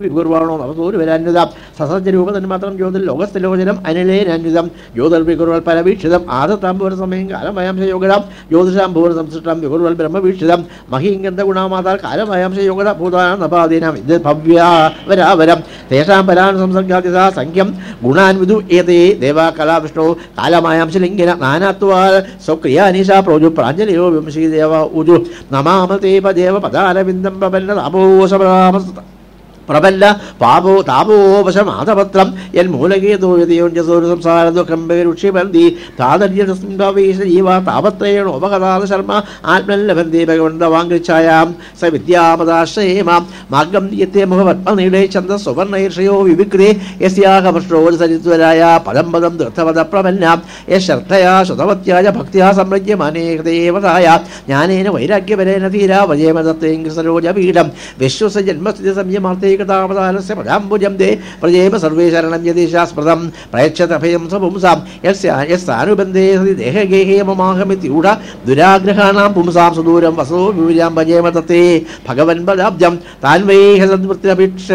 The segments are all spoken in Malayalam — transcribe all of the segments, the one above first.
വികുർവാണോ നവസൂര്യവരാന്വിതം സസജ്ജരൂപ മാത്രം ജ്യോതിൽ ലോകസ്ഥലോചനം അനിലേനാന്വിതം ജ്യോതിർ വികുർവൽ പരവീക്ഷിതം. ആദത്താംബൂർ സമയം കാലമയാംശയോഗം ജ്യോതിഷാംബൂർ സംസൃഷ്ടം. വികുർവൽ ബ്രഹ്മവീക്ഷിതം. മഹീങ്കന്ധ ഗുണാമാതാൽ കാലമയാംശയോഗ ഭൂതാന ഇത് ഭവ്യാവരാവരം. തേഷാം പരാൻ സംസർഗാതിഥ സംഖ്യം. ഗുണാൻ ഏതേ? ദേവാ കലാവിഷ്ണു കാലമായാംശലിംഗന നാനാത്വാൽ. സ്വക്രിയാനിശ പ്രോജു. പ്രാഞ്ജലിയോ വിംശീ ഉജു നമാമതേ ദേവ പദാരവിന്ദം പവന്ന താപോസമ പ്രബല്ല പാപോ താപോപശം ആതപത്രം എൻ മൂലകേതോയുതയോഞ്ചസോരു സംസാര ദുഃഖം ഉപകഥാത ശർമ്മ. ആത്മല്ലബന്ധി ഭഗവന്ത വാങ്ങിച്ചായാം സ വിദ്യാമതാശ്രയേമാം മാർഗം നിയത്തെ മുഖപത്മനീടെ ചന്ദ സുവർണൈർഷയോ വിവിക്രേ. യസ്യാകമൃഷ്ടോ സരിത്വരായ പദം പദം ദൃത്തപദ പ്രബല്ല യശ്രദ്ധയാ ശ്രുതവത്യായ ഭക്തിയാ സമൃജ്യമനേകദേവതായ ജ്ഞാനേന വൈരാഗ്യപരേന ധീരാ. വജയമതത്തെയും സരോജപീഠം വിശ്വസ ജന്മസ്ഥിതി സംയമാർത്തേ श्रीकृतामदानस्य प्रजाम्बुजं दे प्रजेम सर्वे शरणं यदेशास्मृतं प्रयच्छतभयं सपुंसां यस्य यस्तानुबन्धे सति देहगेहे ममाहमित्यूढ दुराग्रहाणां पुंसां सुदूरं वसो विपुजां भजेम तते भगवन्पदाब्जं तान्वैः सद्वृत्तिरपेक्ष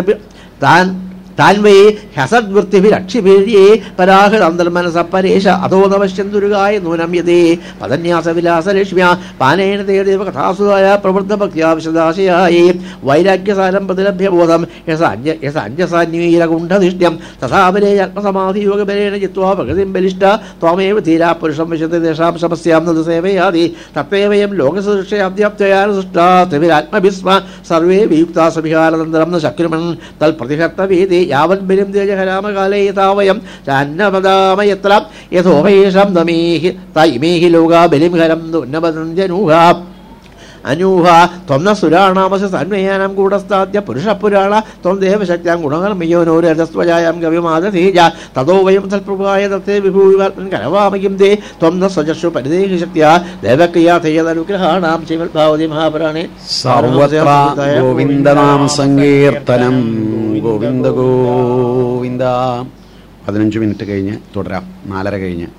तान् താൻ താൻ വൈ ഹസദ്വൃത്തിഭിരക്ഷിഭിര്യേ പരാഹൃതന്തർമനസ പരേശ അതോ നവശ്യം നൂനമ്യതേ നൂനം യതേ പദന്യാസവിലാസലക്ഷ്മ്യ പാനേന തേദേവ കഥാസുതായ പ്രവൃത്ത ഭക്തിയാവിശദാശയായേ വൈരാഗ്യസാരം പ്രതിലഭ്യബോധം യസ അഞ്ജ യസ അഞ്ജസാന്വീരകുണ്ഠനിഷ്ട്യം തഥാപരേ ആത്മസമാധിയോഗബലേന ജിത്വാ പ്രകൃതിം ബലിഷ്ട ത്വമേവ ധീരാ പുരുഷം വിശത്തെ തേഷാം ശമസ്യാം നദ സേവയാതി തത്തേവയം ലോകസൃഷ്ടാബ്ദ്യാപ്തയാനുസൃഷ്ടാത്മിരാത്മഭിസ്മ സർവേ വിയുക്താ സഭിഹാരതന്ത്രം ശക്രുമൻ തൽ പ്രതിഹർത്തവേദി യാവത്ബിലും ദ്വജഹരാമകാലേ താവയം ചാന്നപദാമയത്ര യഥോപേഷം നമീഹി അനൂഹ ത്വം സുരാണാമശ സന്മയാനം കൂടസ്ഥാദ്യ പുരുഷപുരാണ ത്വം ദേവശക്തിയാം ഗുണകർമ്മയോനോരജസ്വജായാം ഗവിമാദധീജ തതോ വയം തൽപ്രഭായ തത്തേ വിഭൂവിവർത്തൻ കരവാമയും ദേ ത്വം ന സ്വജസ്സു പരിദേഹി ശക്തിയാ. ദേവക്രിയാഥയതനുഗ്രഹാണാം ശ്രീമദ്ഭാവതി മഹാപുരാണേ. സർവത്ര ഗോവിന്ദനാമ സങ്കീർത്തനം ഗോവിന്ദ ഗോവിന്ദ. പതിനഞ്ച് മിനിറ്റ് കഴിഞ്ഞ് തുടരാം. നാലര കഴിഞ്ഞ്.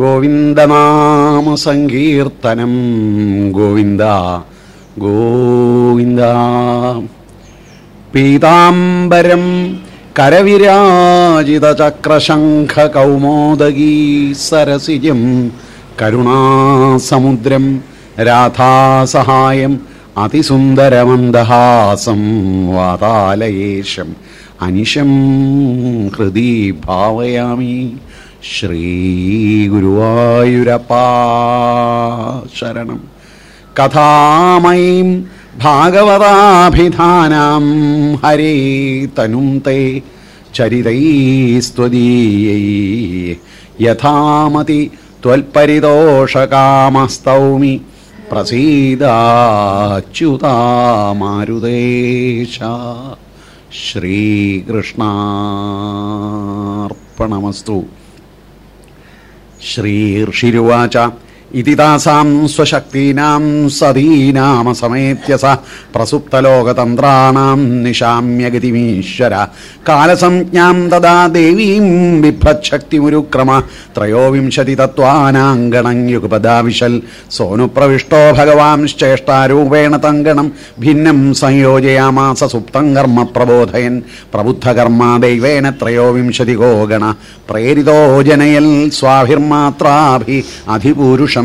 നാരായണ ഗോവിന്ദനാമ സങ്കീർത്തനം. ഗോവിന്ദ ഗോവിന്ദ. പീതാംബരം കരവിരാജിതചക്രശംഖ കൗമോദഗീ സരസിജം. കരുണാസമുദ്രം രാധാസഹായം അതിസുന്ദരമന്ദഹാസം വാതാലയേശം. അനിശം ഹൃദി ഭാവയാമി. ശ്രീഗുരുവായൂരപ്പാ ശരണം. കഥാമയീം ഭാഗവതാഭിധാനാം. ഹരേ തനും തേ ചരിതൈസ്ത്വദീയൈ യഥാമതി ത്വൽപരിതോഷകാമസ്തൗമി പ്രസീദാച്യുതാമാരുദേശ ശ്രീകൃഷ്ണാർപ്പണമസ്തു. ശ്രീർഷിരുവാച. ഇതി താസാം സ്വശക്തീനാം സതീനാമസമേത്യ സ പ്രസുപ്തലോകതന്ത്രാണാം നിശാമ്യഗതിമീശ്വര കാലസംജ്ഞാം തഥാ ദേവീം ബിഭ്രച്ഛക്തിമുരുക്രമ ത്രയോവിംശതി തത്വാനാങ്കണം യുഗപദാവിശൽ സോനുപ്രവിഷ്ടോ ഭഗവാൻശ്ചേഷ്ടാരൂപേണ തങ്കണം. ഭിന്നം സംയോജയാമാസ സുപ്തം കർമ്മ പ്രബോധയൻ. പ്രബുദ്ധകർമ്മ ദൈവേന ത്രയോവിംശതി ഗോഗണ. പ്രേരിതോ ജനയൽ സ്വാഭിർമാത്രാഭി. അധിപൂരുഷം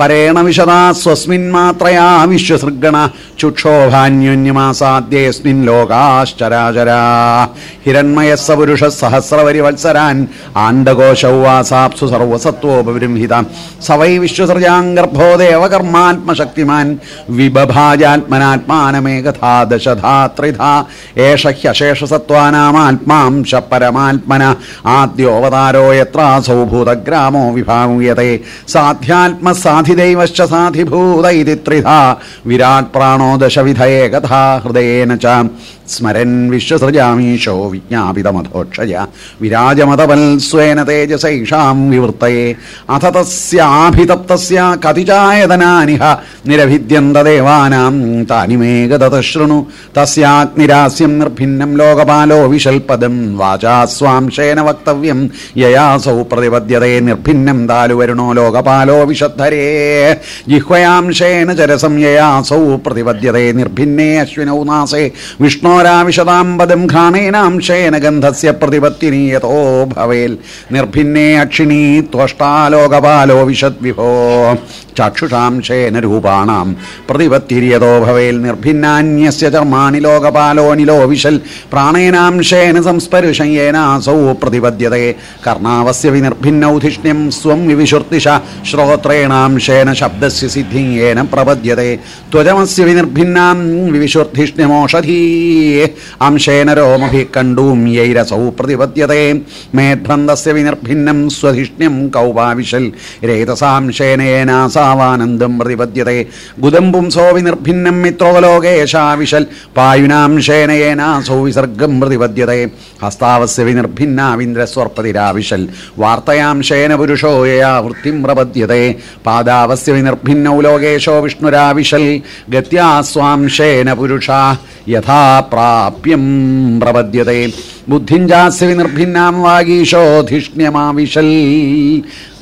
പരേണ വിശദാ സ്വസ്മിൻ മാത്രയാ വിശ്വസൃഗണ. ചുക്ഷോഭാന്യോന്യമാസാദ്യേസ്മിൻ ലോകാശ്ചരാചരാ. ഹിരൺമയസ്സ പുരുഷ സഹസ്രവരിവത്സരാൻ ആണ്ടകോശൗവാസാപ്സു സർവസത്വോപരിംഹിത സവൈ വിശ്വസൃജാംഗർഭോ ദേവകർമാത്മശക്തിമാൻ. വിബഭാജാത്മനാത്മാനമേകഥാ ദശധാ ത്രിധാ ഏഷ ഹ്യശേഷസത്വാനാമാത്മാംശ പരമാത്മന. ആദ്യോവതാരോ യത്രാസൗഭൂതഗ്രാമോ ഭൂതഗ്രാമോ വിഭാഗുയത്തെ സാധിഭൂത ഇതി ത്രിധ വിരാട് പ്രാണോ ദശവിധ കഥാ ഹൃദയേന ച സ്മരൻ വിശ്വസൃജാമീശോ വിജ്ഞാപിതമധോക്ഷയ വിരാജമതവൽ സ്വേന തേജസൈഷാം വിവൃത്തയെ അഥ തസ്യാഭിതപ്തസ്യ കതിചായതനാനിഹ നിരഭിദ്യന്തദേവാനാം താനി മേ തസ്യാഗ്നിരാസ്യം നിർഭിന്നം ലോകപാലോ വിശൽപദം വാചാ സ്വാംശേന വക്തവ്യം യയാസൗ പ്രതിപദ്യതേ നിർഭിന്നം താലുവരുണോ ലോകപാലോ വിശദ്ധരേ ജിഹ്വയാംശേന ചരസം പ്രതിപദ്യത നിർഭിന്നേ അശ്വിനൗ നാസേ വിഷ്ണോരാവിശതാം ഘാണേനാംശേന ഗന്ധസ്യ പ്രതിപത്തിനീയതോ ഭവേൽ. നിർഭിന്നേ അക്ഷിണീ ത്വഷ്ടാലോകപാലോ വിശദ്വിഭോ. ചാക്ഷുഷാംശേന രൂപാണാം പ്രതിപത്തിരിയതോ ഭവേൽ. നിർഭിന്നാന്യസ്യ ചർമാണി ലോകപാലോ നിലോ വിശൽ. പ്രാണേനാംശേന സംസ്പരുഷയേനാസൗ പ്രതിപദ്യതേ. കർണാവസ്യ വിനിർഭിന്നൗധിഷ്ണ്യം സ്വം വിവിശുർത്തിഷ ശ്രോത്രേണാംശേന ശബ്ദസ്യ സിദ്ധിയേന പ്രപദ്യതേ. ത്വജമസ്യ വിനിർഭിന്നാം വിവിശുർധിഷ്ണ്യമോഷധീ അംശേന രോമഭി കണ്ടൂം യൈരസൗ പ്രതിപദ്യതേ. മേഭ്രന്തസ്യ വിനിർഭിന്നം സ്വധിഷ്ണ്യം കൗപാവിശൽ. രേതസാംശേനേനാസാവാനന്ദം പ്രതിപദ്യതേ. ഗുദംബും സോ വിനിർഭിന്നം മിത്രോലോകേശാവിശൽ പായുനാംശേനയേനാസൗ വിസർഗം പ്രതിപദ്യതേ. ഹസ്താവസ്യ വിനിർഭിന്നാവിന്ദ്രസ്വർപ്പതിരാവിശൽ. വാർത്തയാംശേന പുരുഷോയയാ വൃത്തിം പ്രപദ്യതേ. പാദാവസ്യ വിനിർഭിന്നൗ ലോകേശോ വിഷ്ണുരാവിശൽ ഗത്യാസ്വാംശേന പുരുഷാ പുരുഷ യഥാ പ്രാപ്യം പ്രപദ്യതേ. ബുദ്ധിഞ്ചാസ്യ വിനിർഭിന്നാം വാഗീശോധിഷ്ണ്യമാവിശൽ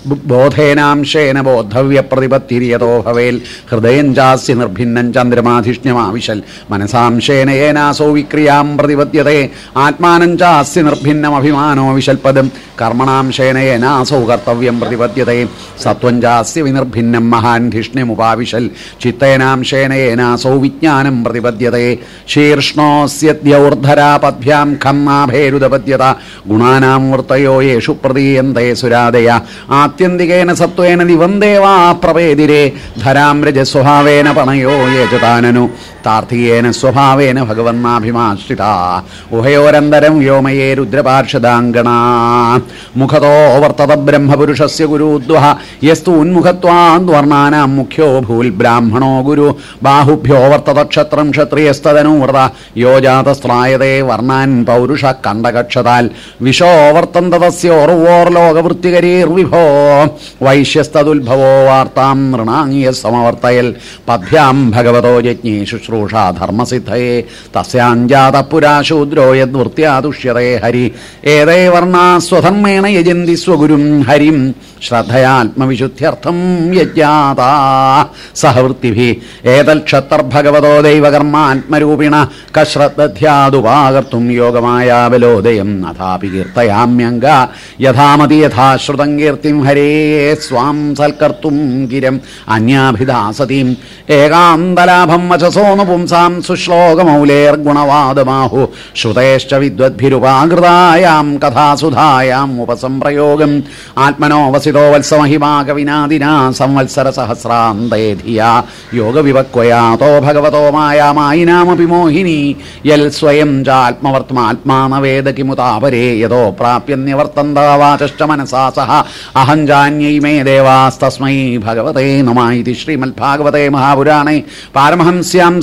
ബോധേനാംശേന ബോദ്ധവ്യ പ്രതിപത്തിരിയതോ ഭവേൽ. ഹൃദയം ചാസ്യ നിർഭിന്നം ചന്ദ്രമാധിഷ്ണ്യമാവിശൽ മനസാംശേന ഏനാസോ വിക്രിയാം പ്രതിപദ്യതേ. ആത്മാനം ചാസ്യ നിർഭിന്നമഭിമാനോ വിശൽപദം. കർമ്മണാംശേന ഏനാസോ കർത്തവ്യം പ്രതിപദ്യതേ. സത്വം ചാസ്യ വിനിർഭിന്നം മഹാൻ ധിഷ്ണ്യമുപാവിശൽ ചിത്തേനാംശേന ഏനാസോ വിജ്ഞാനം പ്രതിപദ്യതേ. ശീർഷ്ണോസ്യദ്യൗർധരാപദ്ഭ്യാം ഖമ്മാഭേരുദപദ്യത ഗുണാനാം വൃത്തയോ യേഷു പ്രതീയന്തേ സുരാദയ ആത്യന്തികേന സത്വേന ദിവം ദേവാ പ്രവേദിരേ ധരാം രജസ്വഭാവേന പണയോ യേജതാനനു. താർത്ഥികേന സ്വഭാവേന ഭഗവന്നാഭിമാശ്രിത. ഉഭയോരന്തരം വ്യോമയേ രുദ്രപാർഷദാംഗണ മുഖതോ വർത്തത ബ്രഹ്മപുരുഷസ്യ ഗുരുദ്വഹ. യസ്തു ഉന്മുഖത്വാദ്വർണാനാം മുഖ്യോ ഭൂൽ ബ്രാഹ്മണോ ഗുരു. ബാഹുഭ്യോ വർത്തത ക്ഷത്രം ക്ഷത്രിയസ്തനൂവ്രത യോജാതസ്ത്രായതേ വർണാൻ പൗരുഷ കണ്ടകക്ഷതാൽ. വിശോവർത്തന്തതസ്യോർവോർലോകവൃത്തികരീർവിഭോ വൈശ്യസ്തുൽഭവോ വാർത്താം നൃണാങ്ങിയ സമവർത്തയൽ പദ്ഭ്യാം ഭഗവതോ യജ്ഞേ ശുശ്രൂഷാ ധർമ്മസിദ്ധയേ തസ്യാഞ്ജാത പുരാശൂദ്രോ യദ്വൃത്യാദുഷ്യതേ ഹരി. ഏതേ വർണാ സ്വധർമ്മേണ യജന്തി സ്വഗുരും ഹരിം. ശ്രദ്ധയാത്മവിശുദ്ധ്യർത്ഥം യജ്ഞാതാ സഹവൃത്തിഭി. ഏതൽ ക്ഷത്തർഭഗവതോ ദൈവകർമാത്മരൂപിണ. കശ്രദ്ധ്യാതുപാകർത്തും യോഗമായാവലോദയം അഥാപി കീർത്തയാമ്യംഗ. യഥാമതി യഥാശ്രുതം കീർത്തിം ഹരേ സ്വാം സൽക്കർത്തും ഗിരം അന്യാഭിധാസതീം ഏകാന്തലാഭം വചസോന്നു പുംസാം സുശ്ലോകമൗലേർഗുണവാദമാഹു. ശ്രുതേശ്ച വിദ്വദ്ഭിരുപാകൃതായാം കഥാസുധായാം ഉപസംപ്രയോഗം. ആത്മനോ വസിതോ വത്സമഹിമാകവിനാദിനാ സംവത്സര സഹസ്രാന്തേ ധിയ യോഗവിവക്വയാതോ ഭഗവതോ മായാമായിനാമപി മോഹിനി. യൽ സ്വയം ചാത്മവർത്തമാത്മാനവേദ കിമുതാപരേ യതോ പ്രാപ്യന്യവർത്തന്ത വാചശ്ച മനസാ സഹ. അഹം ജാന്യൈ മേ ദേവാസ്തസ്മൈ ഭഗവതേ നമ ഇതി ശ്രീമദ്ഭാഗവതേ മഹാപുരാണേ. പാരമഹംസ്യാം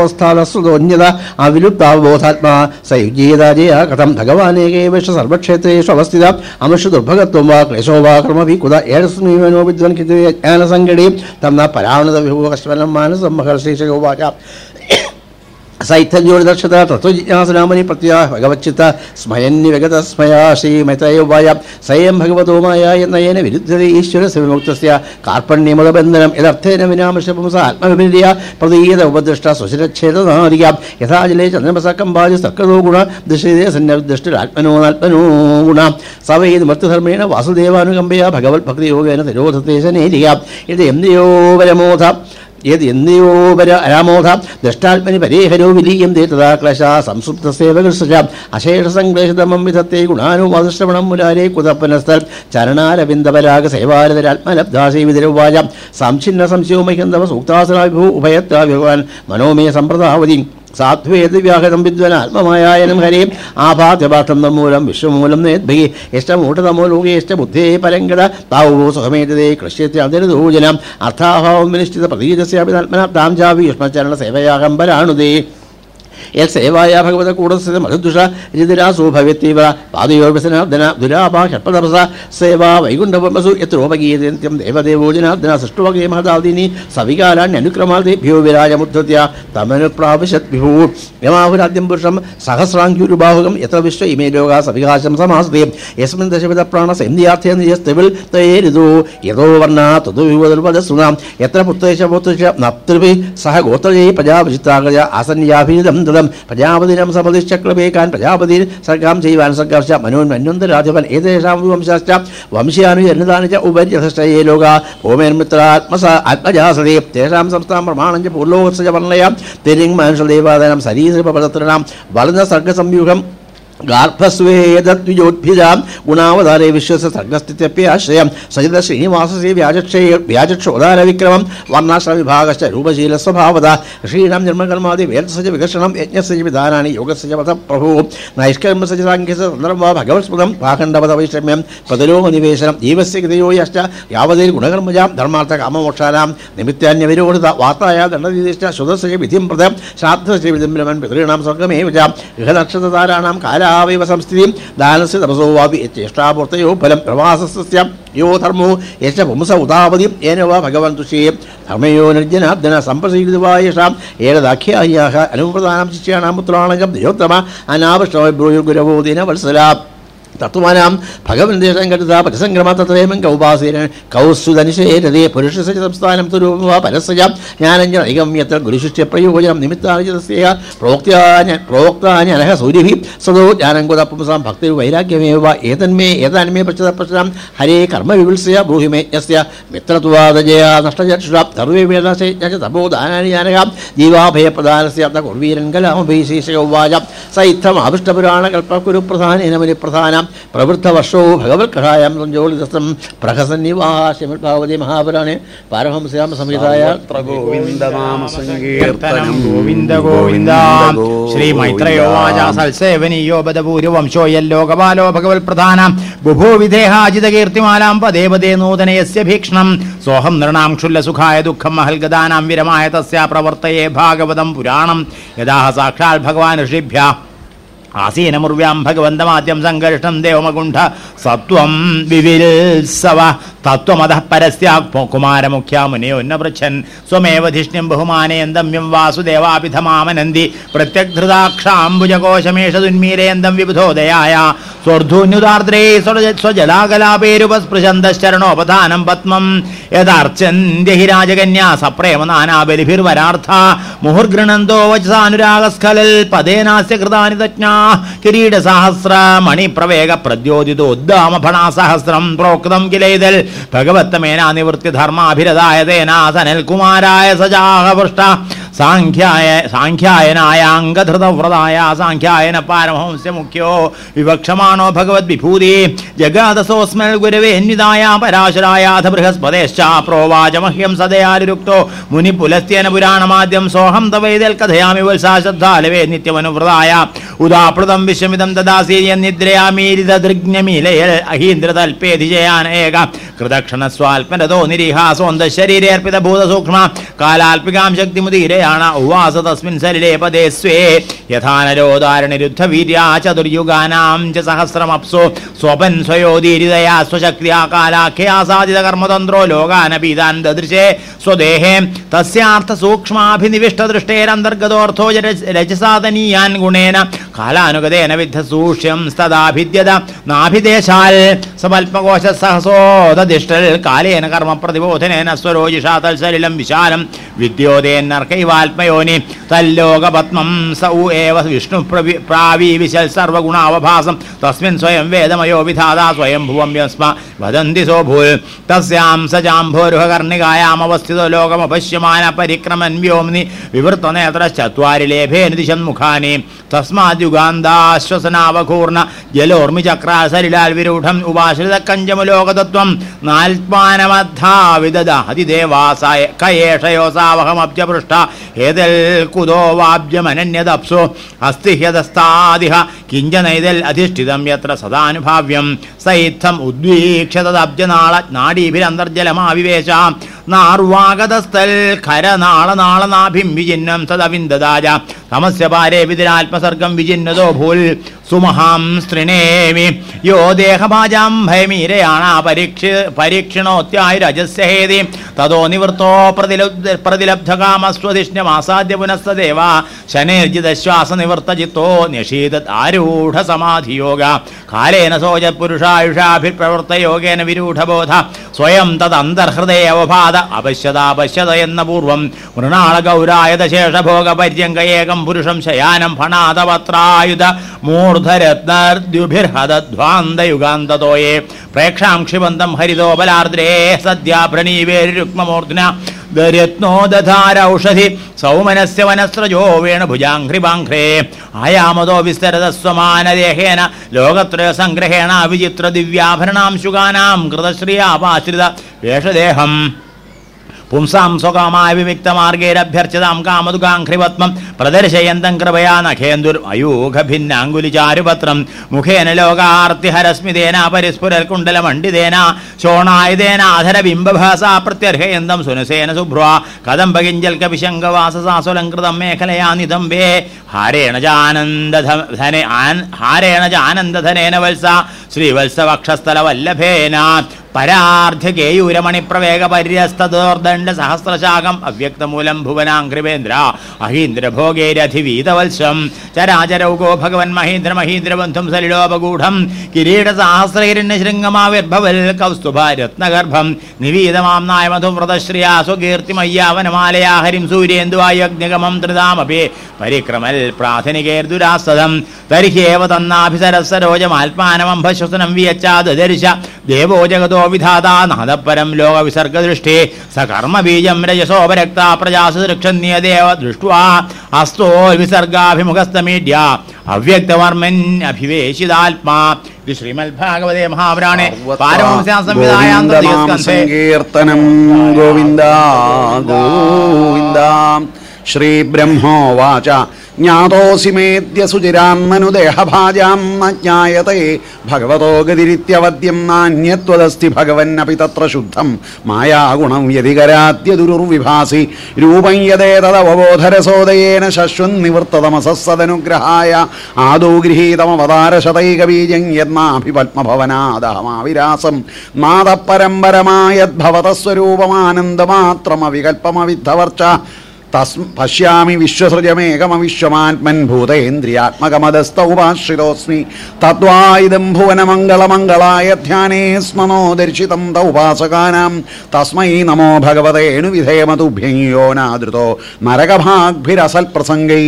സംസ്ഥാപയത്തി യത് ഭൂയ പ്രത്യാഭിലാസ്യതി അവിലുപ്താവബോധാത്മാ സയുജ്യേതാജയ കഥം ഭഗവാനേകേവേഷ സർവക്ഷേത്രേഷു അവസ്ഥിത അമൃഷ ദുർഭഗത്വം വാ ക്ലേശോ വാ കർമ്മഭി കുത ഏഴസ്മീവനോ വിദ്വൻ തന്ന തം ന പരാവണത വിഭൂകശ്വനം മാനസം മഹർഷീശകോവാച തത്വജിജ്ഞാസനാമനി പ്രത്യാ ഭഗവച്ചിത്ത സ്മയന്യവഗത സ്മയാ ശ്രീമൈത്രയോവായ സ്വയം ഭഗവതോമായ എന്നയേന വിരുദ്ധ ഈശ്വര വിമുക്തസ്യ കാർപ്പണ്യമുളബന്ധനം യഥർത്ഥേന വിനാമശപുംസ ആത്മവിപരീയ പ്രതീയത ഉപദൃഷ്ട സുശിരച്ഛേദനാരിക യഥാജലേ ചന്ദ്രമസക്കമ്പാജി സക്രതോ ഗുണ. ദൃശ്യതേ സന്യദൃഷ്ടിരാത്മനോ നാത്മനോ ഗുണ. സവൈത് മൃത്യുധർമ്മേണ വാസുദേവാനുകമ്പയ. ഭഗവത് ഭക്തിയോഗേന തിരോധത്തെ ശനേരിയ ഇത് എന്തിയോ പരമോധ. ഏത് എന്തിയോപര അരാമോഹ ദൃഷ്ടാത്മനി പരേഹരോ വിലീയം ദേതാക്ലശ സംസുപ്ത സേവകൃഷ അശേഷ സംക്ലേശതമം വിധത്തെ ഗുണാനുവാദശ്രവണം മുരാരേ കുതപ്പനസ്ഥൽ. ചരണാരവിന്ദപരാഗ സേവാരതരാത്മലബ്ധാസേവിതരവാച സംഛിന്ന സംശയോമഹ്യന്തവ സൂക്താസനാവിഭൂ ഉഭയത്ര ഭഗവാൻ മനോമയ സമ്പ്രദാവതി സാധ്വേത് വ്യാഹതം വിദ്വൻ ആത്മമായായനം ഹരിയും ആഭാത്യപാഠം തമ്മൂലം വിശ്വമൂലം നേദ്ഭി ഇഷ്ടമൂഢതമോ ലോകേ ഇഷ്ടബുദ്ധേ പരങ്കട. താവോ സുഖമേറ്റതേ കൃഷ്യത്യാതിരദൂജനം അർത്ഥാഭാവം വിനിശ്ചിത പ്രതീജസ്യാപിതാത്മന താം ജാവി യുഷ്മചരണ යක්ෂේවායා භගවත කූඩසද මදදුෂ නිදිරාසෝ භවෙත්තිව පාදයෝපසන දන දුරාපා ෂට්පදපස සේවා වෛගුණ්ඨවමසු යත්‍රෝපගීතෙන්ත්‍යම් දේවදේවෝ ජනාර්දන සෘෂ්ටවගේ මහදාදීනි සවිකාරාණ්‍ය අනුක්‍රමාදී භියෝ විරාජමුද්ධත්‍ය තමන ප්‍රාවශත් විහූ යමාහුරාද්‍යම් පුරුෂම් සහස්‍රාංගිරු බාහුගම් යත විශ්ව ඉමේ ලෝකා සවිකාශම් සමාස්තේ යස්මින් දශවිද ප්‍රාණස ඉන්දියාර්ථයන් යස්තෙවල් තේ නිදෝ යදෝ වර්ණා තදෝ විවදල්පද සුනම් යත්‍ර පුත්තේශ පොත්තේශ නප්ත්‍රවි සහ ගෝත්‍රයේ පජා විචිතාගය ආසන්‍යාභිදම් දද തദം പ്രജാപതിനം സമതിഷ്ടക്ലമേക്കാൻ പ്രജാപതി സർഗാം ചെയ്യുവാൻ സർഗാംശ. മനോന്മന്വന്തരാധിപൻ ഏതേഷാം വംശാശ്ച. വംശ്യാനുജനതാനി ച ഉപര്യധഷ്ടയേ ലോക. ഭൂമേർമിത്രാത്മസ ആത്മജാസതി. തേഷാം സംസ്ഥാനം പ്രമാണം ച പൂർലോകസ്യ വർണയാം തിരിങ് മനുഷ്യദേവാദനം സരീസൃപദത്രണാം വളർന്ന സർഗസംയൂഹം ഗാർഭസ്വേദ്വിജോദ്ഭിജാം ഗുണാവതാരേ വിശ്വസ സർഗസ്ഥിത്യപ്യാശ്രയം സജിത ശ്രീനിവാസസേ വ്യാജക്ഷേ വ്യാജക്ഷോദാര വിക്രമം വർണാശ്ര വിഭാഗശ്ച രൂപശീല സ്വഭാവത ഋഷീണാം ജന്മകർമാദി വേദസജ വികർഷണം യജ്ഞസജ വിധാനാനി യോഗസജ പഥ പ്രഭു നൈഷ്കർമ്മസജ സാഖ്യസ സന്ദർഭ ഭഗവത്സ്മൃതം പാഖണ്ഡപദ വൈഷമ്യം പ്രതിരോഹ നിവേശനം ജീവസ്യ ഗതയോ യശ്ച യാവതേ ഗുണകർമ്മജാം ധർമാർത്ഥ കാമമോക്ഷാനാം. നിമിത്താന്യവിരോധിത വാർത്തായ ദണ്ഡനിധിഷ്ഠ ശുദ്ധസജ വിധിം പ്രദം ശ്രാദ്ധസജ വിധിം ബ്രഹ്മൻ പിതൃണാം സ്വർഗമേവ ച ഗൃഹനക്ഷത്രതാരാണാം കാലാവൈവ സംസ്ഥിതിം ദാനസ്യ തപസോ വാപി ചേഷ്ടാപൂർത്തയോ ഫലം പ്രവാസസ്യ യോ ധർമ്മോ യശ പുംസ ഉദാവതി ഏന വാ ഭഗവൻ ധർമ്മയോ നിർജനാർദ്ദന സമ്പസീകൃതവായേഷാം ഏതദാഖ്യാഹ്യാഹ അനുപ്രധാനം ശിഷ്യാണാം പുത്രാണകം ദയോത്തമ അനാവശ്യമായി ഗുരവോ ദിന വത്സലാം തത്വമാനാം ഭഗവൻ ദേശം കരുത പരിസംക്രമ തത്രേമം കൗപാസീന കൗസുതനിഷേരതേ പുരുഷസജ സംസ്ഥാനം തുരൂപമാ പരസ്യം ജ്ഞാനഞ്ജനൈകം യത്ര ഗുരുശിഷ്യ പ്രയോജനം നിമിത്താർജിതസ്യ പ്രോക്താന പ്രോക്താനി അനഹ സൂര്യഭി സദോ ജ്ഞാനം കുത പുംസാം ഭക്തി വൈരാഗ്യമേവ ഏതന്മേ ഏതാൻമേ പശ്ചത പശ്ചാം ഹരേ കർമ്മ വിപുത്സ്യ ബ്രൂഹിമേ യസ്യ മിത്രത്വാദജയ നഷ്ടചക്ഷുഷാം സർവേ വേദശ തപോദാനാനി ജാനകാം ജീവാഭയപ്രധാനസ്യ കുർവീരൻ കലാമഭീശേഷവാച സ ഇത്തം ആവിഷ്ടപുരാണ കൽപ്പകുരു പ്രധാനേന മുനി ഭഗവത്കഷായം സഞ്ജോളിതസം വർഷോ മഹാപുരാണേ സഞ്ജോളിതസ്ഥം പ്രഹസന്നിവാശ്യമൽ ഭാഗവതി മഹാപുരാണെ പാരഹംസ്യാം സംഹിതായ ഗോവിന്ദനാമ കീർത്തനം സങ്കീർത്തനം ഗോവിന്ദ ഗോവിന്ദ ശ്രീ മൈത്രയോ വാച സൽസേവനീയോ ബദപൂർവംശോയല്ലോകപാലോ ഭഗവത് പ്രധാന ബുഭൂവിദേഹാജിത കീർത്തിമാലാം പദേ പദേ നൂതനയസ്യ ഭീക്ഷണം. സോഹം നൃണാം ക്ഷുല്ലസുഖായ ദുഃഖം മഹൽഗദാനാം വിരമായ തസ്യ പ്രവർത്തയേ ഭാഗവതം പുരാണം. യഥാ സാക്ഷാൽ ഭഗവാൻ ഋഷിഭ്യ आसीनमुर्व्यां भगवन्तमाद्यं सङ्कर्षं देवमकुण्ठ सत्वं विविल्सव तत्त्वमतः परस्या कुमारमुख्या मुनियोन्नपृच्छन् स्वमेव संकर्धः परस्यान् स्वमेवने वासुदेवापिधमामनन्दि। प्रत्यक्षाम्बुजकोन्दं विबुधोदयाय। स्वर्धून्युदार्द्रे स्वजलागलापेरुपस्पृशन्दशरणोपधानं पद्मं। यदार्चन्द्यहि राजकन्या सप्रेम नानाबलिभिर्वरार्था मुहुर्गृणन्तो वचसानुरागस्खलल्। पदेनास्य कृतानि तज्ञा തജ്ഞാ കിരീടസഹസ്ര മണിപ്രവേഗ പ്രദ്യോതിതോദ്ദാമ ഫണാസഹസ്രം പ്രോക്തം കിലൈതൽ. ഭഗവത്തമേനാ നിവൃത്തി ധർമാഭിരതായ തേനാസനൽ കുമാരായ സജാഹപൃഷ്ട സാഖ്യായ സാഖ്യായനായ അംഗധൃതവ്രതായ സാഖ്യായന പാരമഹംസ്യ മുഖ്യോ വിവക്ഷമാണോ ഭഗവത് വിഭൂതി? ജഗാദസോസ്മൽ ഗുരവേ അന്വിതായ പരാശരായാഥ ബൃഹസ്പതേശ്ച പ്രോവാച മഹ്യം സദയാരുക്തോ മുനി പുലസ്ത്യേന പുരാണമാദ്യം സോഹം തവൈതൽ കഥയാമി വത്സാ ശ്രദ്ധാലവേ നിത്യമനുവ്രതായ ഉദാപ്ലുതം വിശ്വമിതം ദദാസീര്യനിദ്രയാമീരിതൃജ്ഞമീലയൽ ഏക കൃതക്ഷണസ്വാൽപനതോ നിരീഹാസോന്ത ശരീരേർപ്പിത ഭൂതസൂക്ഷ്മ കാലാൽപികാം ശക്തിമുദീരേ പ്രയാണ ഉവാസ തസ്മിൻ സലിലേ പദേ സ്വേ യഥാനരോധാരണിരുദ്ധ വീര്യാ ചതുർയുഗാനാം ച സഹസ്രമപ്സോ. സ്വപൻ സ്വയോദീരിതയാ സ്വശക്തിയാ കാലാഖ്യാ സാധിത കർമ്മതന്ത്രോ ലോകാനപീതാൻ ദദൃശേ. സ്വദേഹേ തസ്യാർത്ഥ സൂക്ഷ്മാഭിനിവിഷ്ട ദൃഷ്ടേരന്തർഗതോർത്ഥോ രജസാദനീയാൻ ഗുണേന. കാലാനുഗതേന വിദ്ധ സൂക്ഷ്യം തദാഭിദ്യത നാഭിദേശാൽ സമൽപകോശ സഹസോദിഷ്ടൽ കാലേന കർമ്മ പ്രതിബോധനേന സ്വരോജിഷാ തൽസലിലം വിശാലം വിദ്യോതേന്നർക്കൈവാത്മയോനി തല്ലോകപത്മം സൗ ഏവ വിഷ്ണു പ്രവി പ്രാവീവിശൽ സർവഗുണാവഭാസം. തസ്മിൻ സ്വയം വേദമയോ വിധാതാ സ്വയം ഭുവം യസ്മ. വദന്തി സോഭൂൽ തസ്യാം സ ജാംഭോരുഹകർണികായാമവസ്ഥിതോ ലോകമപശ്യമാന പരിക്രമൻ വ്യോംനി വിവൃത്ത നേത്ര ചത്വാരി ദിശൻ മുഖാനി തസ്മാദ്യുഗാന്താശ്വസനാവകൂർണ ജലോർമി ചക്രാസലിലാൽ വിരൂഢം. ഉപാശ്രിത കഞ്ചമുലോകതത്വം നാൽപ്പാനമദ്ധാവിദാതിദേവാസായ കയേഷയോസാവഹമബ്ജപൃഷ്ട ഏതൽ കുതോ വാബ്ജമനന്യദപ്സു അസ്തി ഹ്യതസ്താദിഹ കിഞ്ചനൈതൽ അധിഷ്ഠിതം യത്ര സദാനുഭാവ്യം. സൈദ്ധം ഉദ്വീക്ഷതദബ്ജനാള നാഡീഭിരന്തർജലമാവിവേശ. നാർവാഗതസ്ഥൽ ഖരനാളനാളനാഭിം വിചിന്നം തദവിന്ദദാജ തമസ്യ പാരേ വിതിരാത്മസർഗം വിചിന്നതോ ഭൂൽ. സുമഹാം സ്ത്രിണേമി. യോ ദേഹഭാജാം ഭയമീരയാണ പരീക്ഷ പരീക്ഷണോത്യായ രജസ്യ ഹേതി തതോ നിവൃത്തോ പ്രതിലബ്ധ പ്രതിലബ്ധകാമസ്വധിഷ്ണ്യമാസാദ്യ പുനസ്തദേവ ശനേർജിതശ്വാസ നിവൃത്തജിത്തോ നിഷീത ആരൂഢ സമാധിയോഗ കാലേന സോജ പുരുഷായുഷാഭിപ്രവൃത്ത യോഗേന വിരൂഢബോധ. സ്വയം തദന്തർഹൃദയ അവഭാത അപശ്യതാപശ്യത എന്ന പൂർവം മൃണാള ഗൗരായത ഏകം പുരുഷം ശയാനം ഫണാതപത്രായുധ മൂർധരത്നദ്യുഭിർഹതധ്വാന്തയുഗാന്തതോയേ പ്രേക്ഷാംക്ഷിബന്ധം ഹരിതോപലാർദ്രേ സദ്യാ ദരത്നോദധാരൗഷധി സൗമനസ്യ വനസ്രജോ വേണഭുജാഘ്രിബാഘ്രേ ആയാമതോ വിസ്തരതസ്വമാനദേഹേന ലോകത്രയ സംഗ്രഹേണ വിചിത്ര ദിവ്യാഭരണാംശുകാനാം കൃതശ്രീയാപാശ്രിത വേഷദേഹം. പുംസാം സ്വകാമായ വിവിക്തമാർഗേരഭ്യർച്ചിതാം കാമതുകാഘ്രിപത്മം. പ്രദർശയന്തം കൃപയാ നഖേന്ദുർ അയൂഖഭിന്നാങ്കുലിചാരുപത്രം മുഖേന ലോകാർത്തിഹരസ്മിതേന പരിസ്ഫുരൽ കുണ്ടലമണ്ഡിതേന ശോണായുധേന അധരബിംബഭാസാ പ്രത്യർഹയന്തം സുനസേന സുഭ്രുവ. കദംബകിഞ്ചൽ കവിശങ്കവാസസാസുലങ്കൃതം മേഖലയാ നിതംബേ. ഹാരേണ ജാനന്ദധനെ ഹാരേണ ജാനന്ദധനേന വത്സ. ശ്രീവത്സവക്ഷസ്ഥല വല്ലഭേന പരാർദ്ധകേയൂരമണിപ്രവേഗ പര്യസ്തദോർദണ്ഡ സഹസ്രശാഖം അവ്യക്തമൂലം ഭുവനാംഘ്രിവേന്ദ്ര അഹീന്ദ്രഭോഗേരധിവീതവത്സം ചരാചരൗഗോ ഭഗവൻ മഹീന്ദ്ര മഹീന്ദ്രബന്ധും സലിലോപഗൂഢം കിരീട കൗസ്തുഭ കൗസ്തുഭാരത്നഗർഭം നിവീതമാം നായമധുവ്രതശ്രിയാ സ്വകീർത്തിമയ്യാവനമാലയാ ഹരിം സൂര്യേന്ദുവായജ്ഞകമം ധൃതാമപി പരിക്രമൽ പ്രാഥനികേർദുരാസ്തം തർഹ്യേവ തന്നാഭിസരസരോജമാത്മാനമംഭശ്വസനം വിയച്ചാദർശ ദേവോ ജഗതോ വിധാതാ നാദപരം ലോകവിസർഗദൃഷ്ടി. സ കർമ്മബീജം രജസോപരക്ത പ്രജാസുദൃക്ഷന്യദേവ ദൃഷ്ട്വാ. അസ്തോ വിസർഗാഭിമുഖസ്തമീഡ്യ അവ്യക്തവർമ്മൻ അഭിവേശിതാത്മാ. ഇത് ശ്രീമദ് ഭാഗവതേ മഹാപുരാണേ പാരമംസ്യാം ഗോവിന്ദനാമ സംവിധായാം സങ്കീർത്തനം ഗോവിന്ദ ഗോവിന്ദ. ശ്രീബ്രഹ്മോവാച ജ്ഞാതോസി മേദ്യ സുചിരാന്നനു ദേഹഭാജാം ന ജ്ഞായത്തെ ഭഗവതോ ഗതിരിത്യവദ്യം നാന്യത്വദസ്തി ഭഗവന്നപി തത്ര ശുദ്ധം. മായാഗുണം യതികരാദ്യദുരുർവിഭാസി രൂപം യതേതദവബോധരസോദയേന ശശ്വൻ നിവൃത്തതമസസ്സദനുഗ്രഹായ ആദോ ഗൃഹീതമവതാരശതൈകബീജം യദ്മാഭിപത്മഭവനാദഹമാവിരാസം നാദപരമ്പരമായദ്ഭവതസ്വരൂപമാനന്ദമാത്രമവികൽപ്പമവിദ്ധവർച്ച. തസ് പശ്യാമി വിശ്വസൃജമേകമവിശ്വമാത്മൻ ഭൂതേന്ദ്രിയാത്മകമതസ്തൗപാശ്രിതോസ്മി തദ്വായുധം ഭുവനമംഗളമംഗളായ ധ്യാനേ ദർശിതം തൗപാസകാനാം തസ്മൈ നമോ ഭഗവതേണു വിധേയമതുഭ്യം യോ നാദൃതോ നരകഭാഗ്ഭിരസൽപ്രസംഗൈ.